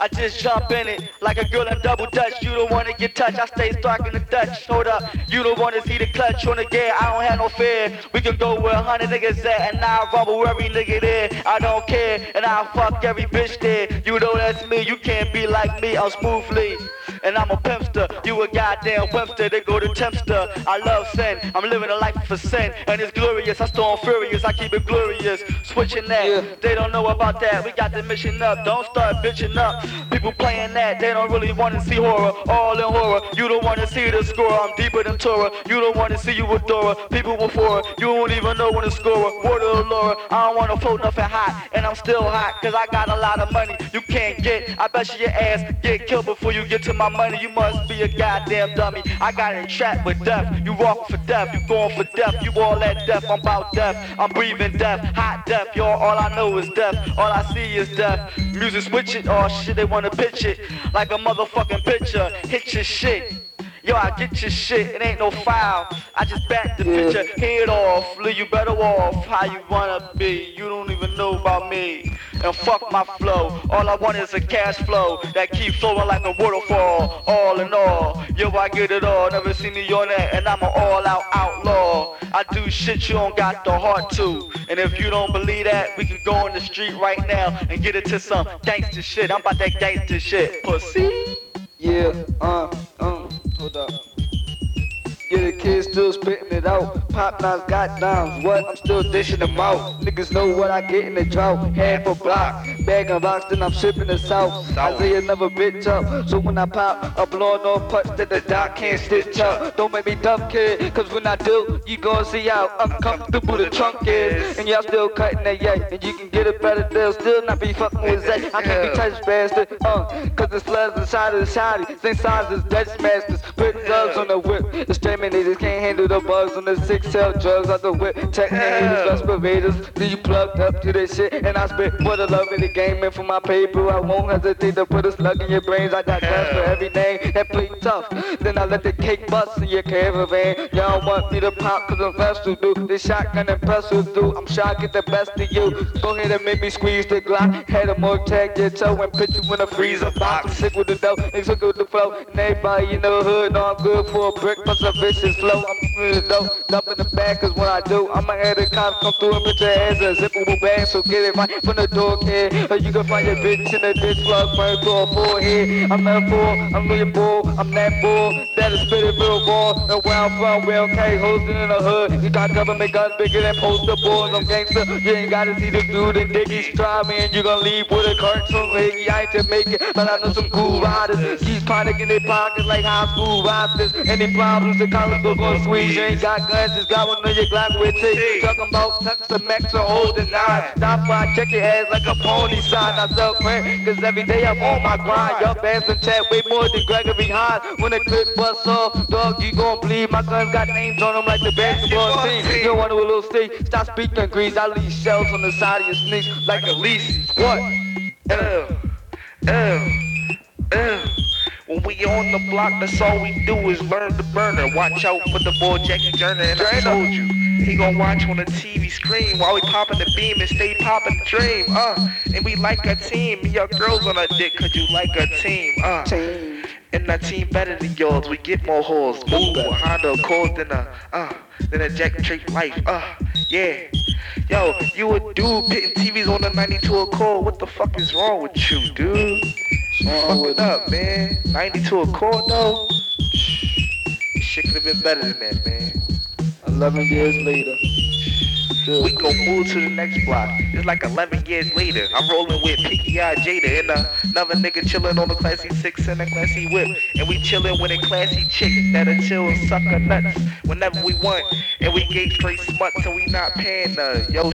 I just jump in it like a girl in double dutch. You don't wanna get touched, I stay stuck in the Dutch. Hold up, you don't wanna see the clutch on the gear. I don't have no fear. We can go where a hundred niggas at, and I rumble every nigga there. I don't care, and I fuck every bitch there. You know that's me. You can't be like me. I'm smoothly. And I'm a pimpster, you a goddamn pimpster, they go to Tempster. I love sin, I'm living a life for sin, and it's glorious. I storm furious, I keep it glorious. Switching that, Yeah. they don't know about that. We got the mission up, don't start bitching up. People playing that, they don't really wanna see horror, all in horror. You don't wanna see the score, I'm deeper than Torah. You don't wanna see you with Dora, people before. You don't even know when to score. Water or Laura, I don't wanna float nothing hot, and I'm still hot, cause I got a lot of money you can't get. I bet you your ass get killed before you get to my money. You must be a goddamn dummy. I got it trapped with death. You walk for death, you going for death. You all at death, I'm about death. I'm breathing death, hot death. Yo, all I know is death. All I see is death. Music switch it, oh shit, they wanna pitch it like a motherfucking picture. Hit your shit. Yo, I get your shit, it ain't no foul. I just back the picture, head off, leave you better off. How you wanna be? You don't even know about me. And fuck my flow. All I want is a cash flow that keeps flowing like a waterfall. All in all, yo, I get it all. Never seen me on that, and I'm an all-out outlaw. I do shit you don't got the heart to. And if you don't believe that, we can go on the street right now and get it to some gangster shit. I'm about that gangster shit, pussy. Yeah, uh, um, hold up. The kids still spitting it out. Pop nines got dimes, what? I'm still dishing them out. Niggas know what I get in the drought. Half a block, bag of rocks, then I'm shipping the south. Isaiah never bitch up, so when I pop, I'm blowing off putts that the doc can't stitch up. Don't make me dumb, kid, cause when I do, you gon' see how uncomfortable the trunk is. And y'all still cutting that yay, and you can get a better deal, still not be fucking with Zay. I can't be touched bastard, uh, cause the slugs inside of the shotty. Same size as Dutch masters, put gloves on the whip. Exterminators can't handle bugs on the six cell drugs out the whip. The haters, respirators. Do you plugged up to this shit? And I spit for the love of the game and for my paper. I won't hesitate to put a slug in your brains. I got guns for every name that play tough. Then I let the cake bust in your caravan. Y'all want me to pop cause I'm fast to do. This shotgun and pestle do. I'm shy, get the best of you. Go ahead and make me squeeze the Glock. Had a more tag your toe and put you in a freezer box. I'm sick with the dough, ain't sick with the flow. And everybody in the hood know I'm good for a brick, plus a vicious flow. I'm good though, dump in the bag cause when I do, I'ma have the cops come through and put your ass in a zippable bag. So get it right from the door, kid. Or you can find your bitch in the ditch plug, burn through a forehead. I'm not a fool, I'm really bull, I'm that bull. That'll spit it real ball. And where I'm from, we okay, hosting in the hood. You got government guns bigger than poster boys. I'm gangster, you ain't gotta see the dude and Dickies. Try me and you gon' leave with a cartoon. Higgy, I ain't Jamaican, but I know some cool riders. Keep panic in their pockets like high school rosters. Any problems, the college book on squeeze. You ain't got guns, just got one on your Glock with it. Talking about tucks the max or holding nine. Stop by, check your ass like a pony sign. I sell print, cause every day I'm on my grind. Your bands and chat way more than Gregory Hines. When the clip busts off, dog, you gon' bleed. My guns got names on them like the basketball team. You to a little stick, stop speaking grease. I leave shells on the side of your sneaks like a. What? Ew, ew, ew. When we on the block, that's all we do is learn the burner. Watch out for the boy Jackie Turner, and I told you. He gon' watch on the TV screen while we poppin' the beam and stay poppin' the dream, uh. And we like a team, me your girls on our dick, cause you like a team, uh. And our team better than yours, we get more holes. Move a Honda Accord than a, uh, than a Jack Drake life, uh, yeah. Yo, you a dude pitting TVs on the 92 Accord, what the fuck is wrong with you, dude? Fuck it up, man. 92 a Accord though? Shit could have been better than that, man. 11 years later. Still We gon' move to the next block. It's like 11 years later. I'm rolling with Pinky Eye Jada and uh, another nigga chillin' on a classy six and a classy whip. And we chillin' with a classy chick that'll chill and suck nuts whenever we want. And we gate straight smuts and we not paying the yo